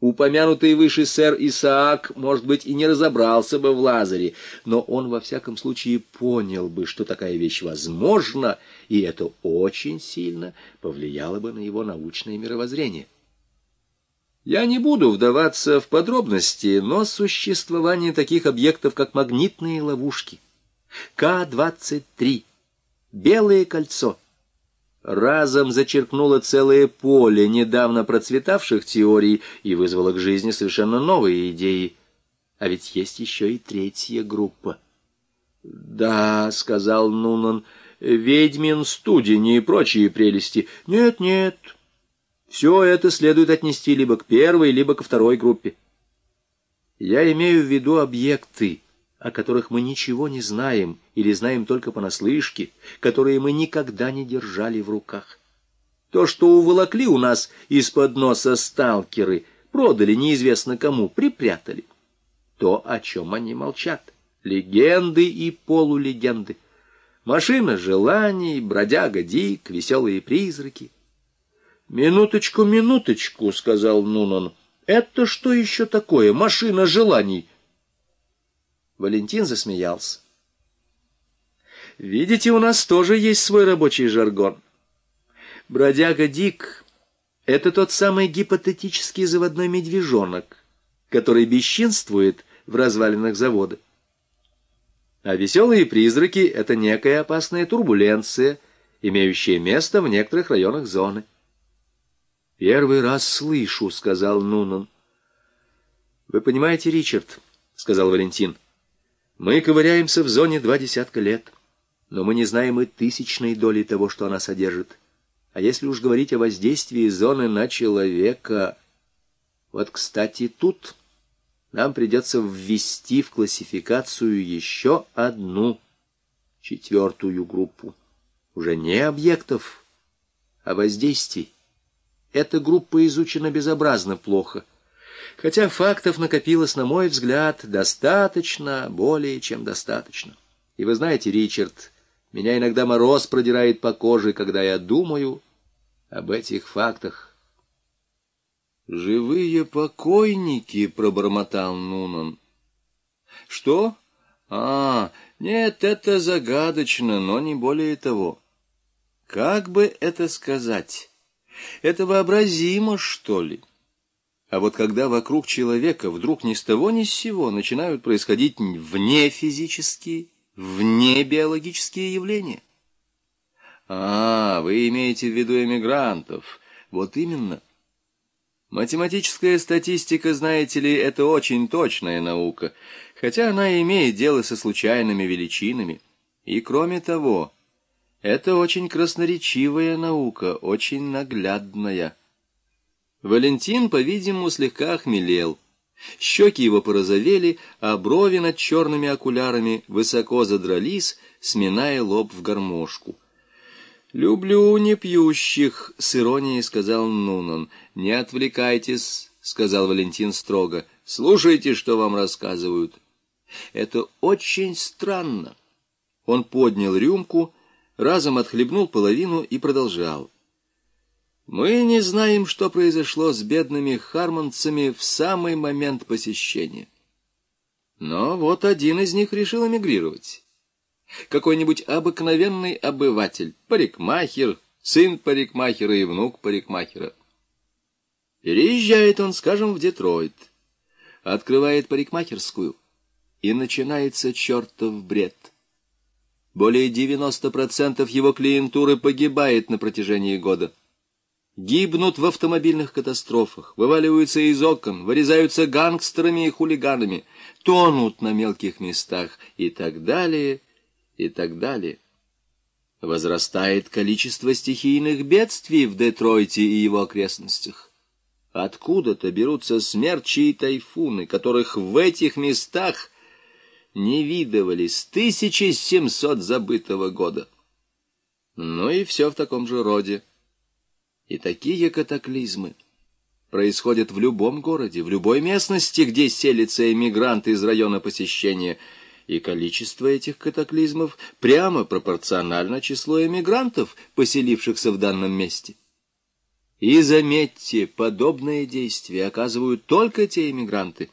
Упомянутый выше сэр Исаак, может быть, и не разобрался бы в Лазаре, но он во всяком случае понял бы, что такая вещь возможна, и это очень сильно повлияло бы на его научное мировоззрение. Я не буду вдаваться в подробности, но существование таких объектов, как магнитные ловушки, К-23, Белое кольцо — разом зачеркнуло целое поле недавно процветавших теорий и вызвало к жизни совершенно новые идеи. А ведь есть еще и третья группа. «Да», — сказал Нунан, — «ведьмин студень и прочие прелести». «Нет, нет, все это следует отнести либо к первой, либо ко второй группе. Я имею в виду объекты, о которых мы ничего не знаем или знаем только понаслышке, которые мы никогда не держали в руках. То, что уволокли у нас из-под носа сталкеры, продали неизвестно кому, припрятали. То, о чем они молчат. Легенды и полулегенды. Машина желаний, бродяга Дик, веселые призраки. «Минуточку, минуточку», — сказал Нунан. «Это что еще такое? Машина желаний?» Валентин засмеялся. Видите, у нас тоже есть свой рабочий жаргон. Бродяга Дик — это тот самый гипотетический заводной медвежонок, который бесчинствует в развалинах завода. А веселые призраки — это некая опасная турбуленция, имеющая место в некоторых районах зоны. «Первый раз слышу», — сказал Нунан. «Вы понимаете, Ричард», — сказал Валентин, — мы ковыряемся в зоне два десятка лет, но мы не знаем и тысячной доли того, что она содержит. А если уж говорить о воздействии зоны на человека... Вот, кстати, тут нам придется ввести в классификацию еще одну четвертую группу. Уже не объектов, а воздействий. Эта группа изучена безобразно плохо — хотя фактов накопилось, на мой взгляд, достаточно, более чем достаточно. И вы знаете, Ричард, меня иногда мороз продирает по коже, когда я думаю об этих фактах. «Живые покойники», — пробормотал Нунан. «Что? А, нет, это загадочно, но не более того. Как бы это сказать? Это вообразимо, что ли?» А вот когда вокруг человека вдруг ни с того ни с сего начинают происходить внефизические, внебиологические явления. А, вы имеете в виду эмигрантов. Вот именно. Математическая статистика, знаете ли, это очень точная наука, хотя она имеет дело со случайными величинами. И кроме того, это очень красноречивая наука, очень наглядная. Валентин, по-видимому, слегка охмелел. Щеки его порозовели, а брови над черными окулярами высоко задрались, сминая лоб в гармошку. «Люблю непьющих», — с иронией сказал Нунан. «Не отвлекайтесь», — сказал Валентин строго. «Слушайте, что вам рассказывают». «Это очень странно». Он поднял рюмку, разом отхлебнул половину и продолжал. Мы не знаем, что произошло с бедными хармонцами в самый момент посещения. Но вот один из них решил эмигрировать. Какой-нибудь обыкновенный обыватель, парикмахер, сын парикмахера и внук парикмахера. Переезжает он, скажем, в Детройт, открывает парикмахерскую, и начинается чертов бред. Более 90% его клиентуры погибает на протяжении года гибнут в автомобильных катастрофах, вываливаются из окон, вырезаются гангстерами и хулиганами, тонут на мелких местах и так далее, и так далее. Возрастает количество стихийных бедствий в Детройте и его окрестностях. Откуда-то берутся смерчи и тайфуны, которых в этих местах не видывали с 1700 забытого года. Ну и все в таком же роде. И такие катаклизмы происходят в любом городе, в любой местности, где селятся эмигранты из района посещения, и количество этих катаклизмов прямо пропорционально числу эмигрантов, поселившихся в данном месте. И заметьте, подобное действие оказывают только те иммигранты,